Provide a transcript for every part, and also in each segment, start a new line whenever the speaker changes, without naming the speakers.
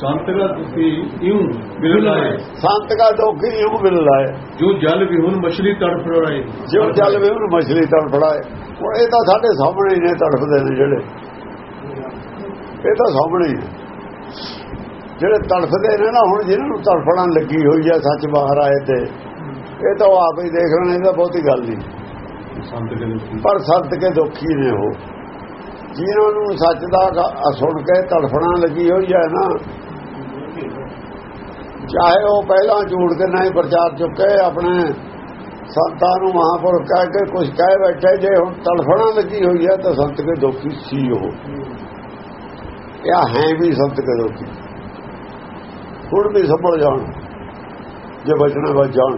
ਸੰਤ ਕਾ ਦੁਖੀ ਇਉਂ ਮਿਲ ਲਾਏ।
ਸੰਤ ਕਾ ਦੁੱਖ ਇਹੋ ਮਿਲ ਲਾਏ।
ਜੋ ਜਲ ਵਿਹੁਨ ਮਛਲੀ ਤੜਫ ਰਹੇ
ਜਿਉ ਚੱਲ ਵੇ ਉਹਨੂੰ ਮਛਲੀ ਤੜਫੜਾਏ ਹੁਣ ਇਹ ਤਾਂ ਸਾਡੇ ਸਾਹਮਣੇ ਹੀ ਨੇ ਤੜਫਦੇ ਨੇ ਜਿਹੜੇ। ਇਹ ਤਾਂ ਸਾਹਮਣੇ ਹੀ ਨੇ। ਜਿਹੜੇ ਤੜਫਦੇ ਨੇ ਨਾ ਹੁਣ ਜਿਹਨਾਂ ਨੂੰ ਤੜਫੜਨ ਲੱਗੀ ਹੋਈ ਹੈ ਸੱਚ ਬਾਹਰ ਆਏ ਤੇ ਇਹ ਤਾਂ ਆਪ ਹੀ ਦੇਖ ਲੈਣ ਇਹਦਾ ਬਹੁਤੀ ਗੱਲ ਨਹੀਂ।
ਸੰਤ ਕੇ ਦੁਖੀ।
ਪਰ ਸੰਤ ਕੇ ਦੁਖੀ ਨੇ ਉਹ। ਜਿਨ੍ਹਾਂ ਨੂੰ ਸੱਚ ਦਾ ਸੁਣ ਕੇ ਤੜਫਣਾ ਲੱਗੀ ਹੋਈ ਹੈ ਨਾ ਚਾਹੇ ਉਹ ਪਹਿਲਾਂ ਝੂਠ ਕੇ ਨਹੀਂ ਪ੍ਰਚਾਰ ਚੁੱਕੇ ਆਪਣੇ ਸੰਤਾਂ ਨੂੰ ਮਹਾਂਪੁਰਖ ਕਹਿ ਕੇ ਕੁਝ ਕਹਿ ਬੈਠੇ ਜੇ ਹੁਣ ਤੜਫਣਾ ਲੱਗੀ ਹੋਈ ਹੈ ਤਾਂ ਸੰਤ ਕੇ ਦੁਖੀ ਸੀ ਉਹ। ਇਹ ਹੈ ਵੀ ਸੰਤ ਕੇ ਦੁਖੀ। ਹੁਣ ਵੀ ਸੰਭਲ ਜਾਣ ਜੇ ਬਚਣਾ ਬਚ ਜਾਣ।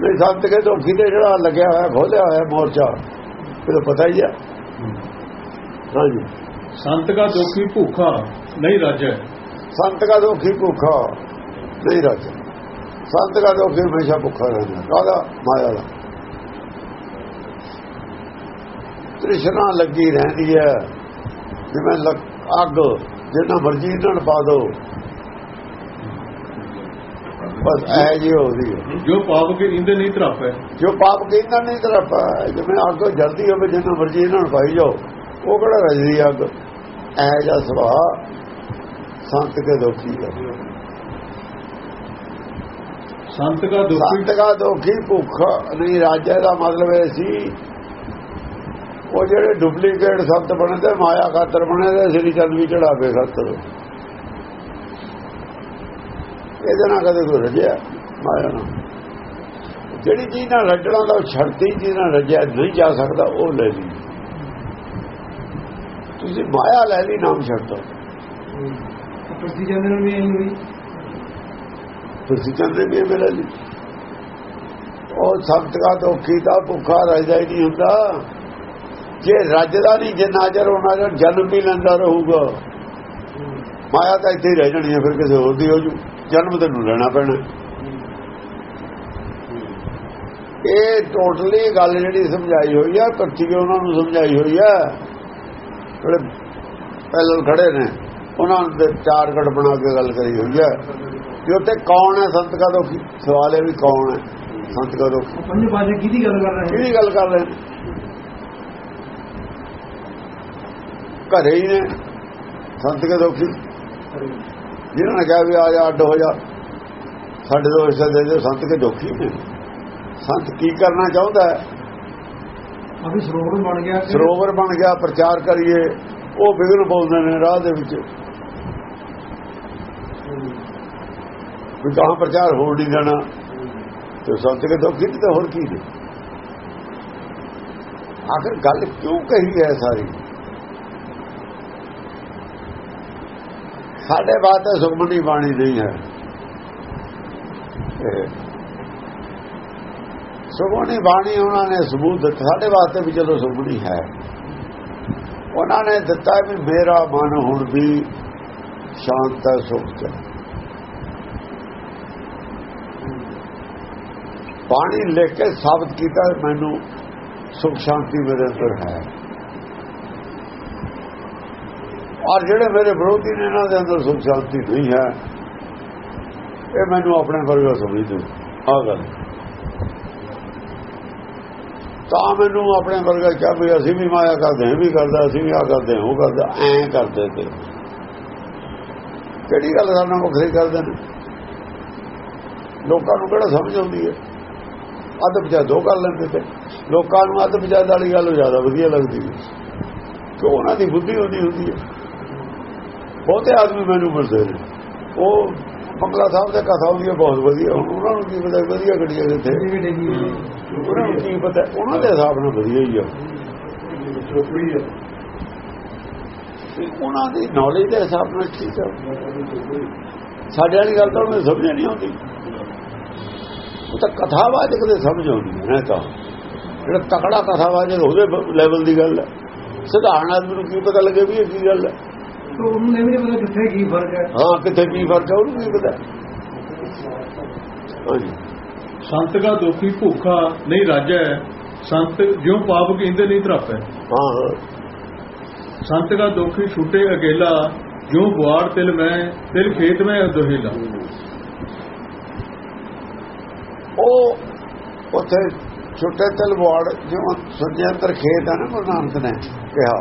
ਨਹੀਂ ਸੰਤ ਕੇ ਦੁਖੀ ਤੇ ਜਿਹੜਾ ਲੱਗਿਆ ਹੋਇਆ ਖੋਲਿਆ ਹੋਇਆ ਮੋਰਚਾ ਇਹ ਤਾਂ ਪਤਾ ਹੀ। ਹੈ। ਹਾਂਜੀ।
ਸੰਤ ਕਾ ਦੁਖੀ ਭੁੱਖਾ ਨਹੀਂ ਰਾਜੈ।
ਸੰਤ ਕਾ ਦੁਖੀ ਭੁੱਖਾ? ਨਹੀਂ ਰਾਜ। ਸੰਤ ਕਾ ਦੁਖੀ ਹਮੇਸ਼ਾ ਭੁੱਖਾ ਰਹਿੰਦਾ? ਕਾਹਦਾ? ਮਾਇਆ ਦਾ। ਤ੍ਰਿਸ਼ਨਾ ਲੱਗੀ ਰਹਿੰਦੀ ਹੈ। ਜਿਵੇਂ ਅੱਗ ਜਿੰਨਾ ਮਰਜ਼ੀ ਨਾਲ ਪਾ ਦੋ। ਬਸ ਐ ਜੀ ਹੋਦੀ ਹੈ।
ਜੋ ਪਾਪ ਕੇ ਇੰਦੇ ਨਹੀਂ ਧਰਾਪੈ
ਜੋ ਪਾਪ ਕਹਿੰਦਾ ਨਹੀਂ ਤਰਫ ਜਿਵੇਂ ਅੱਗ ਜਲਦੀ ਹੋਵੇ ਜਿੰਨਾ ਮਰਜ਼ੀ ਨਾਲ ਪਾਈ ਜਾਓ। ਉਹ ਕਿਹੜਾ ਰਜਦੀ ਅੱਗ? ਐ ਜਾ ਸੁਭਾਅ। ਸੰਤ ਕੇ ਦੁਖੀ ਹੈ।
ਸੰਤ ਕਾ ਦੁਖੀ?
ਸੰਤ ਦਾ ਦੁਖੀ ਭੁੱਖ ਨਹੀਂ ਰਾਜਾ ਦਾ ਮਤਲਬ ਇਹ ਸੀ ਉਹ ਜਿਹੜੇ ਡੁਪਲੀਕੇਟ ਸੰਤ ਬਣਦੇ ਮਾਇਆ ਖਾਤਰ ਬਣਦੇ ਸ੍ਰੀ ਚੰਦ ਵੀ ਚੜਾਵੇ ਖਾਤਰ ਇਹਦੇ ਨਾਲ ਕਦੇ ਕੋਈ ਰਜਿਆ ਮਾਇਆ ਨਾਲ। ਜਿਹੜੀ ਚੀਜ਼ ਨਾਲ ਰੱਜਣਾ ਦਾ ਛੜਤੀ ਚੀਜ਼ ਨਾਲ ਰਜਿਆ ਨਹੀਂ ਜਾ ਸਕਦਾ ਉਹ ਲੈ ਲਈ। ਤੁਸੀਂ ਮਾਇਆ ਲੈ ਲਈ ਨਾਮ ਛੱਡ ਦੋ।
ਪ੍ਰਤੀ ਚੰਦਰ ਵੀ ਇਹੀ ਹੋਈ
ਤੁਸੀਂ ਕਹਿੰਦੇ ਵੀ ਮੇਰਾ ਲਈ ਉਹ ਸੰਤ ਦਾ ਦੁਖੀ ਦਾ ਭੁੱਖਾ ਰਹਿਦਾ ਹੀ ਨਹੀਂ ਹੁੰਦਾ। ਜੇ ਰੱਜਦਾ ਨਹੀਂ, ਜੇ ਨਾਜ਼ਰ ਉਹਨਾਂ ਦਾ ਜਨਮ ਵੀ ਲੈਂਦਾ ਰਹੂਗਾ। ਮਾਇਆ ਤਾਂ ਇੱਥੇ ਰਹਿ ਜਾਣੀ ਹੈ ਫਿਰ ਕਿਸੇ ਹੋਰ ਦੀ ਹੋ ਜੂ। ਜਨਮ ਤੈਨੂੰ ਲੈਣਾ ਪੈਣਾ। ਇਹ ਟੋਟਲੀ ਗੱਲ ਜਿਹੜੀ ਸਮਝਾਈ ਹੋਈ ਆ ਕੱਚੀ ਉਹਨਾਂ ਨੂੰ ਸਮਝਾਈ ਹੋਈ ਆ। ਜਿਹੜੇ ਪਹਿਲਾਂ ਖੜੇ ਨੇ। ਉਹਨਾਂ ਦੇ ਚਾਰ ਗੜ ਬਣਾ ਕੇ ਗੱਲ ਕਰੀ ਹੋਈ ਆ ਕਿ ਉੱਥੇ ਕੌਣ ਹੈ? ਸੰਤ ਕਾ? ਦੁਖੀ ਸਵਾਲ ਇਹ ਵੀ ਕੌਣ ਹੈ? ਸੰਤ ਕਾ? ਦੁਖੀ
ਪੰਜ ਬਾਜੇ ਕਿਹਦੀ ਗੱਲ ਕਰ ਰਹੇ
ਕਿਹਦੀ ਗੱਲ ਕਰ ਰਹੇ ਨੇ? ਘਰੇ ਹੀ ਨੇ। ਸੰਤ ਕੇ? ਦੁਖੀ ਜਿਹਨਾਂ ਨੇ ਕਿਹਾ ਵੀ ਆ ਜਾ ਅੱਡ ਹੋ ਜਾ। ਸਾਡੇ ਤੋਂ ਹਿੱਸਾ ਦੇ ਦੇ ਸੰਤ ਕੇ ਦੁਖੀ ਨੇ। ਸੰਤ ਕੀ ਕਰਨਾ ਚਾਹੁੰਦਾ ਹੈ?
ਅਭੀ ਸਰੋਵਰ ਬਣ ਗਿਆ
ਸਰੋਵਰ ਬਣ ਗਿਆ ਪ੍ਰਚਾਰ ਕਰੀਏ। ਉਹ ਬਿਗਨ ਬੋਲਦੇ ਨੇ ਰਾਹ ਦੇ ਵਿੱਚ। ਵੀ ਕਹਾਂ ਪ੍ਰਚਾਰ ਹੋਣ ਨਹੀਂ ਦੇਣਾ ਤੇ ਸੰਤ ਕੇ ਦੁਖੀ ਨਹੀਂ ਹੋਰ ਕੀ ਨੇ? ਆਖਰ ਗੱਲ ਕਿਉਂ ਕਹੀ ਹੈ ਸਾਰੀ? ਸਾਡੇ ਬਾਤ ਸੁਖਮਨੀ ਬਾਣੀ ਨਹੀਂ ਹੈ। ਇਹ ਸੁਖਮਨੀ ਬਾਣੀ ਉਹਨਾਂ ਨੇ ਸਬੂਤ ਦਿੱਤਾ। ਸਾਡੇ ਵਾਸਤੇ ਵੀ ਜਦੋਂ ਸੁਖਮਨੀ ਹੈ, ਉਹਨਾਂ ਨੇ ਦਿੱਤਾ ਵੀ ਮੇਰਾ ਮਨ ਹੁਣ ਵੀ ਸ਼ਾਂਤ ਹੈ, ਸੁਖ ਚ ਬਾਣੀ ਲਿਖ ਕੇ ਸਾਬਤ ਕੀਤਾ, ਮੈਨੂੰ ਸੁਖ ਸ਼ਾਂਤੀ ਮੇਰੇ ਅੰਦਰ ਹੈ। ਔਰ ਜਿਹੜੇ ਮੇਰੇ ਵਿਰੋਧੀ ਨੇ ਇਹਨਾਂ ਦੇ ਅੰਦਰ ਸੁਖ ਸ਼ਾਂਤੀ ਨਹੀਂ ਹੈ, ਇਹ ਮੈਨੂੰ ਆਪਣੇ ਵਰਗਾ ਸਮਝਦੇ ਆ ਗੱਲ। ਤਾਂ ਮੈਨੂੰ ਆਪਣੇ ਵਰਗਾ ਕਿਹਾ ਵੀ ਅਸੀਂ ਵੀ ਮਾਇਆ ਕਰਦੇ ਹਾਂ ਇਹ ਵੀ ਕਰਦਾ, ਅਸੀਂ ਵੀ ਆ ਕਰਦੇ ਹਾਂ ਉਹ ਕਰਦਾ, ਐਂ ਕਰਦੇ ਤੇ। ਕਿਹੜੀ ਗੱਲ ਕਰਨਾ ਵੱਖਰੀ ਕਰਦੇ ਨੇ? ਲੋਕਾਂ ਨੂੰ ਕਿਹੜਾ ਸਮਝ ਆਉਂਦੀ ਹੈ? ਅੱਧ ਬਜਾ ਦੋ ਕਰ ਲੈਂਦੇ ਤੇ। ਲੋਕਾਂ ਨੂੰ ਅੱਧ ਬਜਾ ਵਾਲੀ ਗੱਲ ਜ਼ਿਆਦਾ ਵਧੀਆ ਲੱਗਦੀ ਹੈ। ਕਿ ਉਹਨਾਂ ਦੀ ਬੁੱਧੀ ਹੁੰਦੀ ਹੁੰਦੀ ਹੈ। ਬਹੁਤੇ ਆਦਮੀ ਮੈਨੂੰ ਮਿਲਦੇ ਨੇ। ਉਹ ਮੰਗਲਾ ਸਾਹਿਬ ਦੇ ਕਥਾ ਹੁੰਦੀ ਹੈ ਬਹੁਤ ਵਧੀਆ। ਉਹਨਾਂ ਨੂੰ ਕੀ ਪਤਾ ਵਧੀਆ ਗੱਡੀਆਂ
ਇਹ ਡੇਗੀ
ਉਹਨਾਂ ਨੂੰ ਕੀ ਪਤਾ? ਉਹਨਾਂ ਦੇ ਹਿਸਾਬ ਨਾਲ ਵਧੀਆ ਹੀ ਆ। ਤੇ ਉਹਨਾਂ ਦੀ ਨੌਲੇਜ ਦੇ ਹਿਸਾਬ ਨਾਲ ਠੀਕ ਆ। ਸਾਡੇ ਵਾਲੀ ਗੱਲ ਤਾਂ ਉਹਨੂੰ ਸਮਝ ਨਹੀਂ ਆਉਂਦੀ। ਉਹ ਤਾਂ ਕਥਾਵਾਚਕ ਦੇ ਸਮਝ ਆਉਂਦੀ ਹੈ ਤਾਂ। ਜਿਹੜਾ ਤਕੜਾ ਕਥਾਵਾਚਕ ਉਹਦੇ ਲੈਵਲ ਦੀ ਗੱਲ ਹੈ। ਸਧਾਰਨ ਆਦਮੀ ਨੂੰ ਕੀ ਪਤਾ ਲੱਗੇ ਵੀ ਇਹ ਕੀ ਗੱਲ ਹੈ।
ਤਾਂ ਉਹਨੂੰ ਇਹ ਵੀ ਨਹੀਂ ਪਤਾ ਕਿੱਥੇ ਕੀ ਫ਼ਰਕ ਹੈ।
ਹਾਂ ਕਿੱਥੇ ਕੀ ਫ਼ਰਕ ਹੈ ਉਹਨੂੰ ਕੀ ਪਤਾ ਹਾਂਜੀ।
ਸੰਤ ਕਾ ਦੁਖੀ ਭੁੱਖਾ ਨਹੀਂ ਰਾਜੈ ਸੰਤ ਜਿਉ ਪਾਪ ਕਹਿੰਦੇ ਨਹੀਂ ਧਰਾਪੈ।
ਹਾਂ। ਹਾਂ
ਸੰਤ ਕਾ ਦੁਖੀ ਛੁੱਟੇ ਅਕੇਲਾ ਜੋ ਗੁਆੜ ਤਿਲ ਮੈਂ ਤਿਲ ਖੇਤ ਮੈਂ ਦੋਹੀਲਾ
ਉਹ ਉੱਥੇ ਛੋਟੇ ਤਿਲ ਬੋੜ ਜਿਉਂ ਸੁਣਿਆ ਖੇਤ ਆ ਨਾ, ਗੁਰੂ ਨਾਨਕ ਨੇ ਕਿਹਾ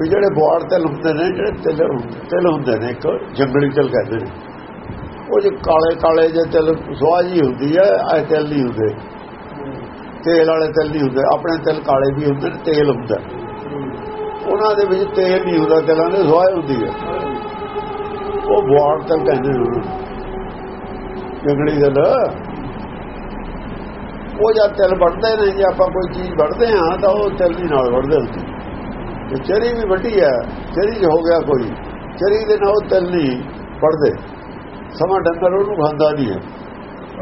ਵੀ ਜਿਹੜੇ ਬੋੜ ਤਿਲ ਹੁੰਦੇ ਨੇ, ਜਿਹੜੇ ਤਿਲ ਤਿਲ ਹੁੰਦੇ ਨੇ, ਇੱਕ ਜੰਗਲੀ ਤਿਲ ਕਹਿੰਦੇ ਨੇ। ਉਹ ਜੇ ਕਾਲੇ ਕਾਲੇ ਜੇ ਤਿਲ ਸੁਆਜੀ ਹੁੰਦੀ ਹੈ ਐ ਤਿਲ ਨਹੀਂ ਹੁੰਦੇ। ਤੇਲ ਵਾਲੇ ਤਿਲ ਨਹੀਂ ਹੁੰਦੇ, ਆਪਣੇ ਤਿਲ ਕਾਲੇ ਵੀ ਹੁੰਦੇ ਨੇ, ਤੇਲ ਹੁੰਦਾ। ਉਹਨਾਂ ਦੇ ਵਿੱਚ ਤੇਲ ਨਹੀਂ ਹੁੰਦਾ, ਤਿਲਾਂ ਦੇ ਸੁਆਹ ਹੁੰਦੀ ਹੈ ਉਹ ਬੋੜ ਤਿਲ ਕਹਿੰਦੇ ਨੇ। ਜੰਗਲੀ ਤਿਲ। ਉਹ ਜਦ ਤਿਲ ਵੱਢਦੇ ਨੇ, ਜੇ ਆਪਾਂ ਕੋਈ ਚੀਜ਼ ਵੱਢਦੇ ਹਾਂ, ਤਾਂ ਉਹ ਤਿਲ ਦੀ ਨਾਲ ਵੱਢਦੇ ਹੁੰਦੇ ਤੇ ਚਰੀ ਵੀ ਵੱਢੀ ਹੈ, ਚਰੀ 'ਚ ਹੋ ਗਿਆ ਕੋਈ। ਚਰੀ ਦੇ ਨਾਲ ਉਹ ਤਿਲ ਨਹੀਂ ਵੱਢਦੇ। ਸਮਾਂ ਡੰਗਰ ਉਹਨੂੰ ਖਾਂਦਾ ਨਹੀਂ ਹੈ।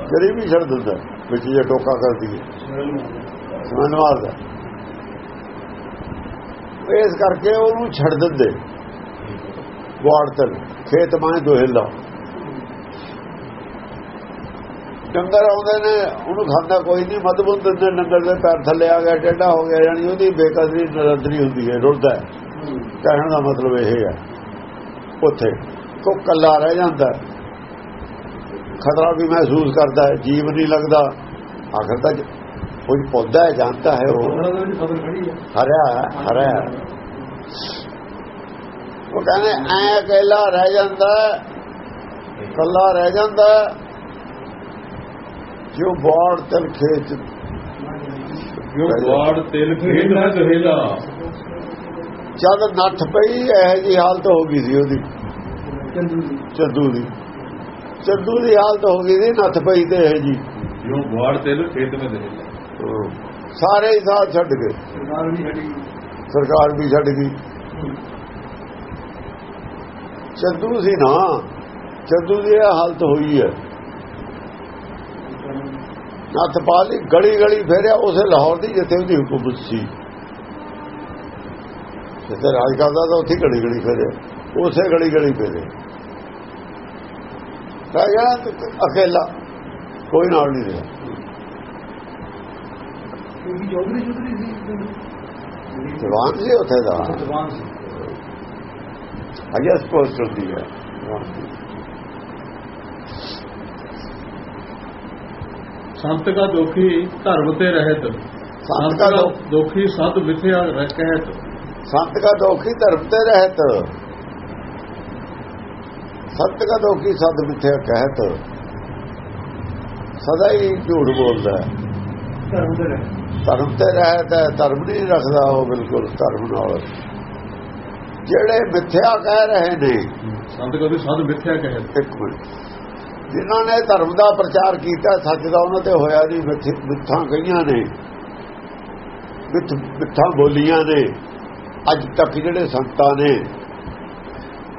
ਚਰੀ ਵੀ ਛੱਡ ਦਿੰਦਾ, ਵਿੱਚ ਜੇ ਟੋਕਾ ਕਰਦੀ ਹੈ। ਸਮਝ ਮਾਰਦਾ। ਇਸ ਕਰਕੇ ਉਹਨੂੰ ਛੱਡ ਦਿੰਦੇ। ਵਾੜ ਤਲ, ਖੇਤ ਮਾਂ ਦੋਹਿਲਾ। ਡੰਗਰ ਆਉਂਦੇ ਨੇ ਉਹਨੂੰ ਖਾਂਦਾ ਕੋਈ ਨਹੀਂ ਮਤਬੁੱਧ ਦਿੰਦੇ ਡੰਗਰ ਦੇ ਪੈਰ ਥੱਲੇ ਆ ਗਿਆ ਟੇਢਾ ਹੋ ਗਿਆ ਯਾਨੀ ਉਹਦੀ ਬੇਕਦਰੀ ਨਰੰਤਰੀ ਹੁੰਦੀ ਹੈ ਰੁੱਲਦਾ ਹੈ ਕਹਿਣ ਦਾ ਮਤਲਬ ਇਹ ਹੈ ਉੱਥੇ ਕੋ ਕੱਲਾ ਰਹਿ ਜਾਂਦਾ। ਖਤਰਾ ਵੀ ਮਹਿਸੂਸ ਕਰਦਾ ਹੈ ਜੀਵ ਨਹੀਂ ਲੱਗਦਾ ਆਖਰ ਤੱਕ ਕੋਈ ਪੌਦਾ ਹੈ ਜਾਣਦਾ ਹੈ ਉਹ
ਦਾ
ਹਰਿਆ ਹਰਿਆ। ਉਹ ਕਹਿੰਦੇ ਐ ਇਕੱਲਾ ਰਹਿ ਜਾਂਦਾ ਹੈ, ਇਕੱਲਾ ਰਹਿ ਜਾਂਦਾ ਜੋ ਬਾੜ ਤਲ ਖੇਤ
ਜੋ ਗੁਆੜ ਤਿਲ ਖੇਤ ਮੈਂ ਦੋਹੀਲਾ
ਜਦ ਨੱਠ ਪਈ ਇਹ ਜੀ ਹਾਲਤ ਹੋ ਗਈ ਸੀ ਉਹਦੀ
ਚੰਦੂ
ਦੀ। ਚੱਦੂ ਦੀ। ਹਾਲਤ ਹੋ ਗਈ ਸੀ ਨੱਠ ਪਈ ਤੇ ਇਹ ਜੀ।
ਜੋ ਗੁਆੜ ਤਿਲ ਖੇਤ ਮੈਂ ਦੋਹੀਲਾ
ਸਾਰੇ ਹੀ ਸਾਥ ਛੱਡ ਗਏ।
ਸਰਕਾਰ ਵੀ ਛੱਡੀ
ਸਰਕਾਰ ਵੀ ਛੱਡ ਗਈ। ਚੱਦੂ ਸੀ ਨਾ। ਚੱਦੂ ਦੀ ਇਹ ਹਾਲਤ ਹੋਈ ਹੈ। ਨੱਥ ਪਾ ਲਈ ਗਲੀ ਗਲੀ ਫੇਰਿਆ ਉਸੇ ਲਾਹੌਰ ਦੀ ਜਿੱਥੇ ਉਹਦੀ ਹੁਕੂਮਤ ਸੀ। ਜਿੱਥੇ ਰਾਜ ਕਰਦਾ ਤਾਂ ਉੱਥੇ ਗਲੀ ਗਲੀ ਫੇਰਿਆ ਉਸੇ ਗਲੀ ਗਲੀ ਫੇਰੇ। ਰਾਜਾ ਅਕੇਲਾ ਕੋਈ ਨਾਲ ਨਹੀਂ ਰਿਹਾ। ਜਵਾਨ ਸੀ ਉੱਥੇ ਦਾ।
ਜਵਾਨ ਸੀ।
ਹਾਈਐਸਟ ਪੋਸਟ ਹੁੰਦੀ ਹੈ
ਸੰਤ ਕਾ ਦੋਖੀ ਧਰਮ ਤੇ ਰਹਿਤ। ਸੰਤ
ਕਾ
ਦੋਖੀ ਸਤ ਮਿਥਿਆ ਰਹਿਤ
ਸੰਤ ਕਾ ਦੋਖੀ ਧਰਮ ਤੇ ਰਹਿਤ। ਸੰਤ ਕਾ ਦੋਖੀ ਸਦ ਮਿੱਥਿਆ ਕਹਿਤ। ਸਦਾ ਹੀ ਝੂਠ ਬੋਲਦਾ ਹੈ।
ਧਰਮ ਦੇ ਰਹਿ
ਧਰਮ ਤੇ ਰਹਿਤ ਹੈ ਧਰਮ ਨਹੀਂ ਰੱਖਦਾ ਉਹ ਬਿਲਕੁਲ ਧਰਮ ਨਾਲ। ਜਿਹੜੇ ਮਿੱਥਿਆ ਕਹਿ ਰਹੇ ਨੇ
ਸੰਤ ਕਾ ਵੀ ਸਤ ਮਿਥਿਆ ਕਹਿਤ।
ਇੱਕ ਮਿੰਟ। ਜਿਨ੍ਹਾਂ ਨੇ ਧਰਮ ਦਾ ਪ੍ਰਚਾਰ ਕੀਤਾ, ਸੱਚ ਦਾ ਉਹਨਾਂ ਤੇ ਹੋਇਆ ਨਹੀਂ ਮਿੱਥ- ਮਿੱਥਾਂ ਕਈਆਂ ਨੇ। ਮਿੱਥ ਮਿੱਥਾਂ ਬੋਲੀਆਂ ਨੇ। ਅੱਜ ਤੱਕ ਜਿਹੜੇ ਸੰਤਾਂ ਨੇ,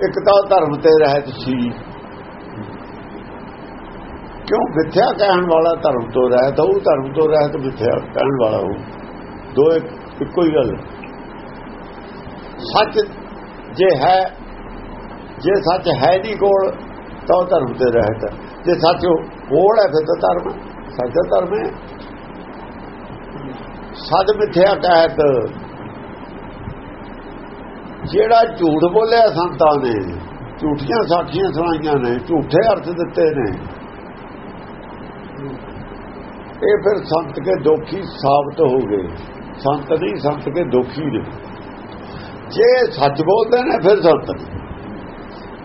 ਇੱਕ ਤਾਂ ਉਹ ਧਰਮ ਤੇ ਰਹਿਤ ਸੀ। ਕਿਉਂ ਮਿੱਥਿਆ ਕਹਿਣ ਵਾਲਾ ਧਰਮ ਤੋਂ ਰਹਿਤ ਉਹ ਧਰਮ ਤੋਂ ਰਹਿਤ ਮਿੱਥਿਆ ਕਹਿਣ ਵਾਲਾ ਉਹ ਦੋ ਇੱਕੋ ਹੀ ਗੱਲ। ਸੱਚ ਜੇ ਹੈ, ਜੇ ਸੱਚ ਹੈ ਨਹੀਂ ਕੋਲ ਤਾਂ ਉਹ ਧਰਮ ਤੇ ਰਹਿਤ ਹੈ ਜੇ ਸੱਚ ਕੋਲ ਹੈ, ਫਿਰ ਤਾਂ ਧਰਮ ਸੱਚ ਦਾ ਧਰਮ ਹੈ। ਸੱਚ ਮਿੱਥਿਆ ਕਹਿਤ। ਜਿਹੜਾ ਝੂਠ ਬੋਲਿਆ, ਸੰਤਾਂ ਨੇ, ਝੂਠੀਆਂ ਸਾਖੀਆਂ ਸੁਣਾਈਆਂ ਨੇ, ਝੂਠੇ ਅਰਥ ਦਿੱਤੇ ਨੇ, ਇਹ ਫਿਰ ਸੰਤ ਕੇ ਦੋਖੀ ਸਾਬਤ ਹੋ ਗਏ। ਸੰਤ ਨਹੀਂ, ਸੰਤ ਕੇ ਦੋਖੀ ਨੇ। ਜੇ ਸੱਚ ਬੋਲਦੇ ਨੇ, ਫਿਰ ਸੰਤ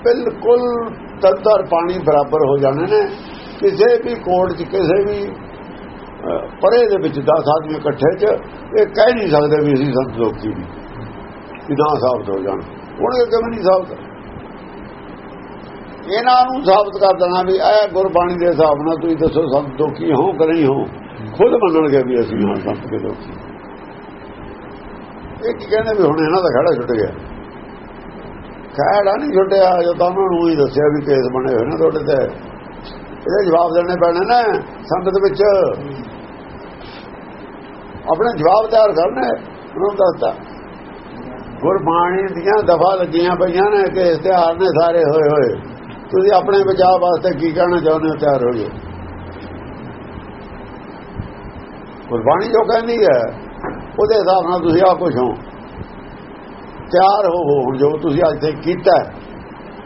ਬਿਲਕੁਲ ਤੰਤਰ ਪਾਣੀ ਬਰਾਬਰ ਹੋ ਜਾਣੇ ਨੇ ਕਿਸੇ ਵੀ ਕੋਰਟ 'ਚ ਕਿਸੇ ਵੀ ਪਰੇ ਦੇ ਵਿੱਚ 10 ਆਦਮੀ ਇਕੱਠੇ 'ਚ, ਇਹ ਕਹਿ ਨਹੀਂ ਸਕਦੇ ਵੀ ਅਸੀਂ ਸੰਤ ਦੋਖੀ ਨਹੀਂ ਕਿ ਨਾ ਸਾਬਤ ਹੋ ਜਾਣ। ਉਹਨੇ ਕਿਵੇਂ ਨਹੀਂ ਸਾਬਤ? ਇਹਨਾਂ ਨੂੰ ਸਾਬਤ ਕਰ ਦੇਣਾ ਵੀ ਇਹ ਗੁਰਬਾਣੀ ਦੇ ਹਿਸਾਬ ਨਾਲ ਤੁਸੀਂ ਦੱਸੋ ਸੰਤ ਦੋਖੀ ਹੋ ਕਿ ਨਹੀਂ ਹੋ? ਖੁਦ ਮੰਨਣਗੇ ਵੀ ਅਸੀਂ ਹਾਂ ਸੰਤ ਕੇ ਦੋਖੀ ਇਹ ਕੀ ਕਹਿੰਦੇ ਵੀ ਹੁਣ ਇਹਨਾਂ ਦਾ ਖੜਾ ਛੁੱਟ ਗਿਆ। ਖੜਾ ਨਹੀਂ ਛੁੱਟਿਆ ਜੋ ਤਾਂ ਉਹਨਾਂ ਨੂੰ ਹੀ ਦੱਸਿਆ ਵੀ ਕੇਸ ਬਣੇ ਹੋਏ ਨੇ ਤੁਹਾਡੇ ਤੇ। ਇਹਦੇ ਜਵਾਬ ਦੇਣੇ ਪੈਣੇ ਨੇ, ਸੰਗਤ ਵਿੱਚ। ਆਪਣੇ ਜਵਾਬ ਤਿਆਰ ਕਰਨੇ, ਉਹਨੂੰ ਦੱਸਦਾ ਗੁਰਬਾਣੀ ਦੀਆਂ ਦਫਾ ਲੱਗੀਆਂ ਪਈਆਂ ਨੇ ਕਿ ਇਸ਼ਤਿਹਾਰ ਨੇ ਸਾਰੇ, ਹੋਏ ਹੋਏ। ਤੁਸੀਂ ਆਪਣੇ ਬਚਾਅ ਵਾਸਤੇ ਕੀ ਕਹਿਣਾ ਚਾਹੁੰਦੇ ਹੋ, ਤਿਆਰ ਹੋ ਜਾਓ। ਗੁਰਬਾਣੀ ਜੋ ਕਹਿੰਦੀ ਹੈ, ਉਹਦੇ ਹਿਸਾਬ ਨਾਲ ਤੁਸੀਂ ਆ ਕੁਛ ਹੋ। ਤਿਆਰ ਹੋ ਹੁਣ ਜੋ ਤੁਸੀਂ ਅੱਜ ਤੱਕ ਕੀਤਾ ਹੈ,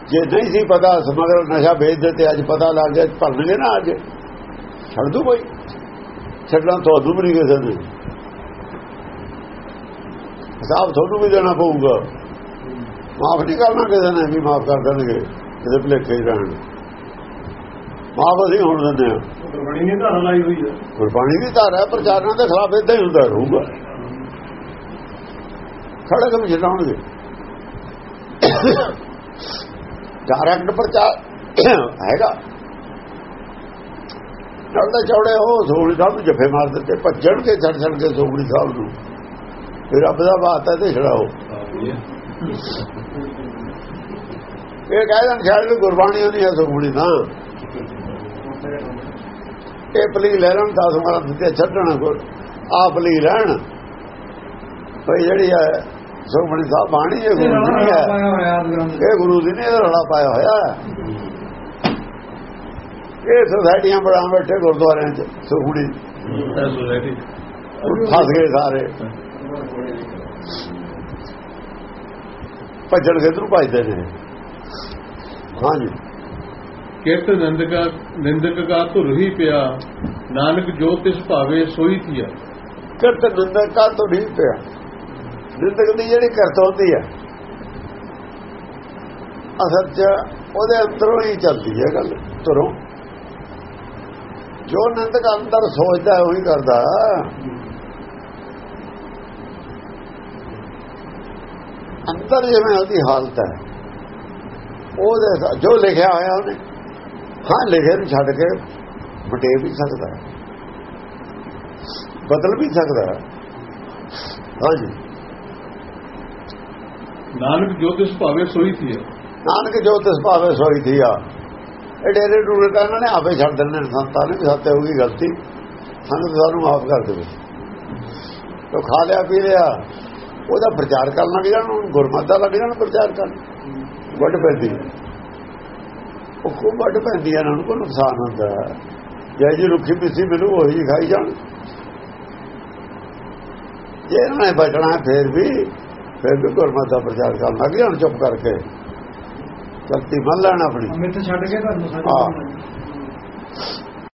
ਜੇ ਨਹੀਂ ਸੀ ਪਤਾ ਸਮਗਰ ਨਸ਼ਾ ਵੇਚਦੇ ਤੇ ਅੱਜ ਪਤਾ ਲੱਗ ਗਿਆ ਭਰਨਗੇ ਨਾ ਅੱਜ। ਛੱਡ ਦੂ ਕੋਈ ਛੱਡਣਾ ਤੁਹਾਨੂੰ ਵੀ ਨਹੀਂ ਕਿਸੇ ਨੇ। ਹਿਸਾਬ ਤੁਹਾਨੂੰ ਵੀ ਦੇਣਾ ਪਊਗਾ। ਮਾਫ ਨਹੀਂ ਕਰਨਾ ਕਿਸੇ ਨੇ ਵੀ ਮਾਫ ਕਰ ਦੇਣਗੇ ਇਹਦੇ ਭਲੇਖੇ ਹੀ ਰਹਿਣ। ਮਾਫ ਅਸੀਂ ਹੁਣ ਦਿੰਦੇ ਆ
ਗੁਰਬਾਣੀ ਨੇ ਧਾਰਾ ਲਾਈ ਹੋਈ ਹੈ।
ਗੁਰਬਾਣੀ ਦੀ ਧਾਰਾ ਹੈ, ਪ੍ਰਚਾਰਾਂ ਦੇ ਖਿਲਾਫ ਇਦਾਂ ਹੀ ਹੁੰਦਾ ਰਹੂਗਾ। ਖੜੇ ਕੰਮ ਜਿਲਾਉਣਗੇ ਡਾਇਰੈਕਟ ਪ੍ਰਚਾਰ ਹੈਗਾ। ਚੜਦਾ ਚੌੜੇ ਉਹ ਸੋਹਣੀ ਸਾਹਿਬ ਨੂੰ ਜੱਫੇ ਮਾਰ ਦਿੱਤੇ, ਭੱਜਣ ਕੇ ਛੱਡ ਛੱਡ ਕੇ ਸੋਹਣੀ ਸਾਹਿਬ ਨੂੰ। ਫਿਰ ਰੱਬ ਦਾ ਬਾਤ ਹੈ ਤੇ ਛੜਾਓ ਇਹ ਕਹਿੰਦੇ ਖਿਆਲ ਵੀ ਗੁਰਬਾਣੀ ਨਹੀਂ ਹੈ ਸੁਖਮਣੀ ਤਾਂ। ਇਹ ਪਲੀ ਲੈ ਲੈਣ, ਦਸ ਮਾਰਾ ਦਿੱਤੇ, ਛੱਡਣਾ। ਕੋ ਆ ਪਲੀ ਰਹਿਣ ਭਈ ਜਿਹੜੀ ਹੈ ਸੁਖਮਣੀ ਸਾਹਿਬ ਬਾਣੀ ਗੁਰੂ ਦੀ ਹੈ।
ਪਾਇਆ ਹੋਇਆ ਗ੍ਰੰਥ
ਇਹ ਗੁਰੂ ਦੀ ਨਹੀਂ ਇਹਦਾ ਰੌਲਾ ਪਾਇਆ ਹੋਇਆ। ਹੈ। ਇਹ ਸੁਸਾਇਟੀਆਂ ਬਣਾ ਬੈਠੇ ਗੁਰਦੁਆਰਿਆਂ 'ਚ ਸੁਖਮਣੀ
ਸੋਸਾਇਟੀ
ਫਸ ਗਏ ਸਾਰੇ। ਭੱਜਣ ਕਿੱਧਰੋਂ ਭੱਜਦੇ ਨੇ ਹਾਂਜੀ।
ਕਿਰਤ ਨਿੰਦਕਾ ਨਿੰਦਕ ਕਾ ਧੁਰ ਹੀ ਪਿਆ। ਨਾਨਕ ਜੋ ਤਿਸ ਭਾਵੇ ਸੋਈ ਥੀਆ
ਕਿਰਤ ਨਿੰਦਕ ਕਾ ਤੋਂ ਨਹੀਂ ਪਿਆ। ਨਿੰਦਕ ਦੀ ਜਿਹੜੀ ਕਰਤ ਹੈ, ਅਸਲ 'ਚ ਉਹਦੇ ਅੰਦਰੋਂ ਹੀ ਚੱਲਦੀ ਹੈ ਗੱਲ, ਤੁਰੋਂ। ਜੋ ਨਿੰਦਕ ਅੰਦਰ ਸੋਚਦਾ ਹੈ, ਉਹੀ ਕਰਦਾ। ਅੰਦਰ ਜਿਵੇਂ ਉਹਦੀ ਹਾਲਤ ਹੈ, ਉਹਦੇ ਜੋ ਲਿਖਿਆ ਹੋਇਆ ਉਹਨੇ, ਹਾਂ, ਲਿਖੇ ਨੂੰ ਛੱਡ ਕੇ ਵਟੇ ਵੀ ਸਕਦਾ ਬਦਲ ਵੀ ਸਕਦਾ ਹਾਂਜੀ।
ਨਾਨਕ ਜੋ ਤਿਸ ਭਾਵੇ ਸੋਈ ਥੀਆ
ਨਾਨਕ ਜੋ ਤਿਸ ਭਾਵੇ ਸੋਈ ਥੀ ਆ। ਇਹ ਡੇਰੇ ਡੂਰੇ ਤਾਂ ਨੇ ਆਪੇ ਛੱਡ ਦਿੰਦੇ ਨੇ ਸੰਤਾਂ ਨੇ ਸਾਤੇ ਹੋ ਗਈ ਗਲਤੀ। ਸਾਨੂੰ ਸਾਨੂੰ ਮਾਫ ਕਰ ਦੇਵੇ। ਤੋ ਖਾ ਲਿਆ, ਪੀ ਲਿਆ। ਉਹਦਾ ਪ੍ਰਚਾਰ ਕਰਨ ਲੱਗ ਜਾਣ ਹੁਣ ਦਾ ਲੱਗ ਜਾਣ, ਪ੍ਰਚਾਰ ਕਰਨ। ਵੱਡ ਪੈਂਦੀ ਹੈ। ਉਹ ਕੋ ਵੱਡ ਪੈਂਦੀ ਇਹਨਾਂ ਨੂੰ ਕੋਈ ਨੁਕਸਾਨ ਹੁੰਦਾ ਜੇ ਜੀ ਰੁੱਖੀ ਮਿੱਸੀ ਮਿਲੂ ਉਹੀ ਖਾਈ ਜਾਣ। ਜੇ ਇਹਨਾਂ ਨੇ ਬਚਣਾ ਹੈ, ਫਿਰ ਵੀ ਫਿਰ ਵੀ ਗੁਰਮਤਿ ਦਾ ਪ੍ਰਚਾਰ ਕਰਨ ਲੱਗ ਜਾਣ ਚੁੱਪ ਕਰਕੇ। ਗਲਤੀ ਮੰਨ ਲੈਣ ਆਪਣੀ।
ਮਿੱਥ ਛੱਡ ਕੇ ਤੁਹਾਨੂੰ
ਹਾਂ।